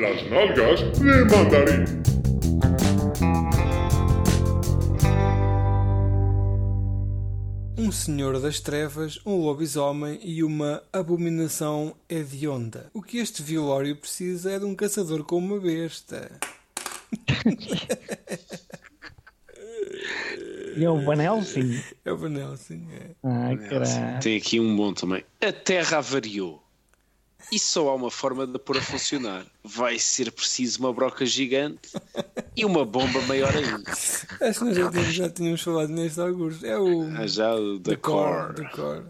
Las nalgas de mandarín. Um senhor das trevas, um lobisomem e uma abominação hedionda. O que este vilório precisa é de um caçador com uma besta. E é o Van Helsing. É o Van Helsing, é. Ah, caralho. Tem aqui um bom também. A Terra avariou. E só há uma forma de pôr a funcionar. Vai ser preciso uma broca gigante e uma bomba maior ainda. Acho que nós já tínhamos, já tínhamos falado neste alguns. É o. Ah, Já o da The Core. Core. The Core.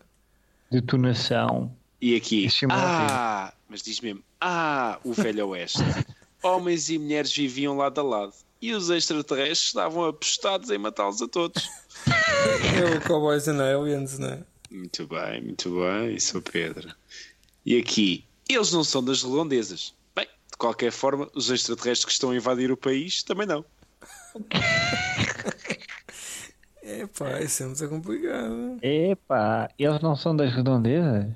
Detonação. E aqui. É Ah, mas diz mesmo. Ah, o Velho Oeste. Homens e mulheres viviam lado a lado. E os extraterrestres estavam apostados em matá-los a todos. É o Cowboys and Aliens, não é? Muito bem, muito bem, Sr. Pedro. E aqui, eles não são das redondezas. Bem, de qualquer forma, os extraterrestres que estão a invadir o país também não. É pá, isso é muito complicado. Epá, eles não são das redondezas?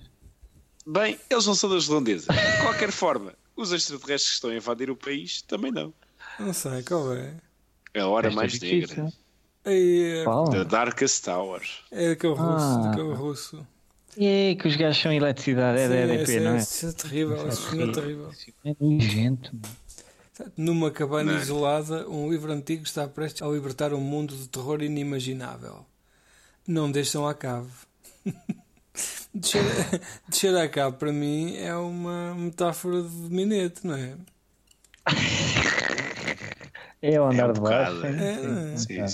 Bem, eles não são das redondezas. De qualquer forma, os extraterrestres que estão a invadir o país também não. Não sei, qual é? É a hora Esta mais é negra. É? The Darkest Tower. é aquele russo, Ah. daquele russo. É que os gajos são eletricidade, é da EDP, esse não é? Isso é terrível, filme é terrível. É nojento. mano. Numa cabana Não. isolada, um livro antigo está prestes a libertar um mundo de terror inimaginável. Não deixam à cave. Descer, descer à cave, para mim, é uma metáfora de minete, não é? É o andar É um de baixo. bocado, sim, é.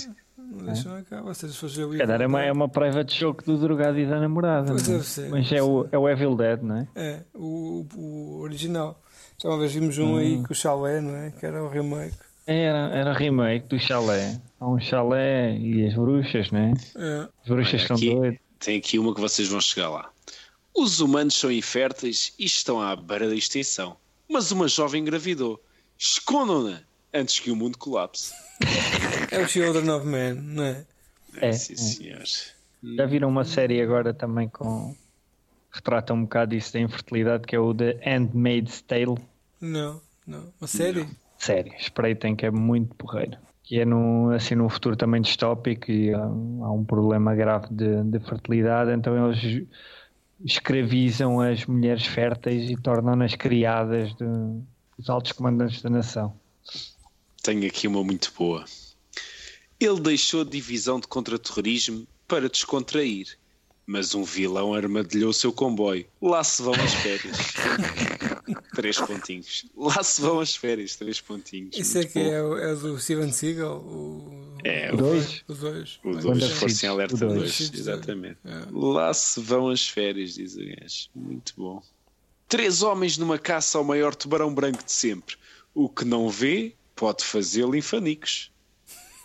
Não deixam à cave. Ou seja, se fazer o Se calhar é uma, é uma private joke do drogado e da namorada. Pois não é? deve ser, Mas é o, é o Evil Dead, não é? É, o, o original. Já uma vez vimos um aí com o chalé, não é? Que era o remake. Era, era remake do chalé. Há um chalé e as bruxas, né? É. As bruxas são doidas. Tem aqui uma que vocês vão chegar lá. Os humanos são inférteis e estão à beira da extinção. Mas uma jovem engravidou. Escondam-na antes que o mundo colapse. É o Children of Men, não é? É, Sim, é. senhor. Já viram uma série agora também com. retrata um bocado isso da infertilidade, que é o The Handmaid's Tale. Não, não. Uma série? Série, espreitem que é muito porreiro. Que é no, assim, num futuro também distópico e há, há um problema grave de, de fertilidade, então eles escravizam as mulheres férteis e tornam-nas criadas de- dos altos comandantes da nação. Tenho aqui uma muito boa. Ele deixou a divisão de contra-terrorismo para descontrair. Mas um vilão armadilhou o seu comboio. Lá se vão as férias. três pontinhos. Lá se vão as férias. Três pontinhos. Isso é Muito que bom. é, o- é do Steven Seagal? O, É, O dois? Os dois. O 2, Quando Força em é Alerta o dois. 2, exatamente. É. Lá se vão as férias, diz o gajo. Muito bom. Três homens numa caça ao maior tubarão branco de sempre. O que não vê, pode fazê-lo em fanicos.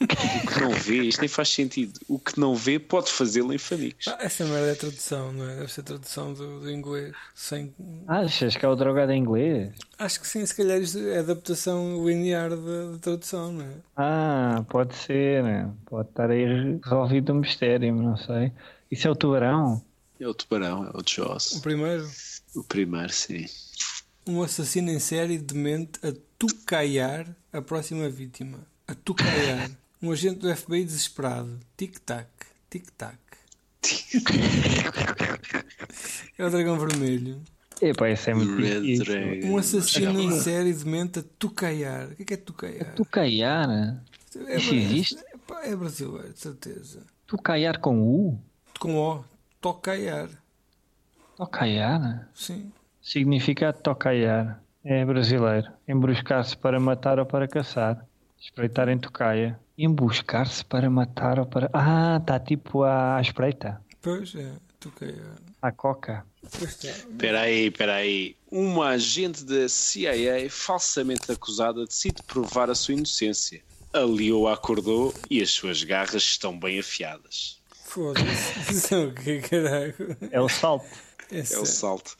O que não vê, isto nem faz sentido. O que não vê, pode fazê-lo em fanicos. Ah, essa merda é tradução, não é? Deve ser tradução do, do inglês. Sem... Achas que é o drogado em inglês? Acho que sim, se calhar isto é adaptação linear da, da tradução, não é? Ah, pode ser, né? pode estar aí resolvido um mistério, não sei. Isso é o tubarão? É o tubarão, é o O Jaws. primeiro, O primeiro, sim. um assassino em série demente a tucaiar a próxima vítima. A tucaiar. Um agente do FBI desesperado. Tic-tac, tic-tac. É o dragão vermelho. Epá, isso é muito Red. Um assassino em série demente a tucaiar. O que é que é tucaiar? Tucaiar? É, Isso existe? É, é brasileiro, de certeza. Tucaiar com U? Com O, tocaiar. Tocaiar? Sim. Significado tocaiar. É brasileiro. Embruscar-se para matar ou para caçar. Espreitar em tocaia. Embuscar-se para matar ou para. Ah, está tipo à, à espreita. Pois é, tocaiar. À coca. Está. Espera aí, espera aí. Uma agente da CIA falsamente acusada decide provar a sua inocência. A leoa acordou e as suas garras estão bem afiadas. Foda-se. É o quê, caralho? É o salto. É É o salto.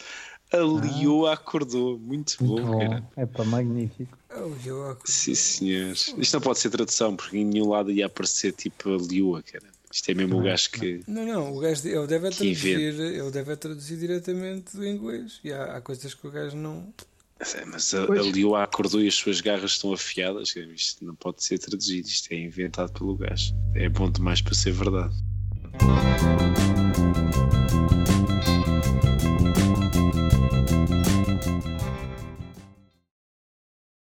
A leoa acordou. Muito bom, Muito bom. cara. É para magnífico. Oh, eu- Sim, senhores. Isto não pode ser tradução, porque em nenhum lado ia aparecer tipo a leoa, cara. Isto é mesmo o gajo que. Não, não, o gajo ele deve é traduzir, ele deve traduzir diretamente do inglês. E há, há coisas que o gajo não. É, Mas a, a. Lioa acordou e as suas garras estão afiadas. Isto não pode ser traduzido, isto é inventado pelo gajo. É bom demais para ser verdade.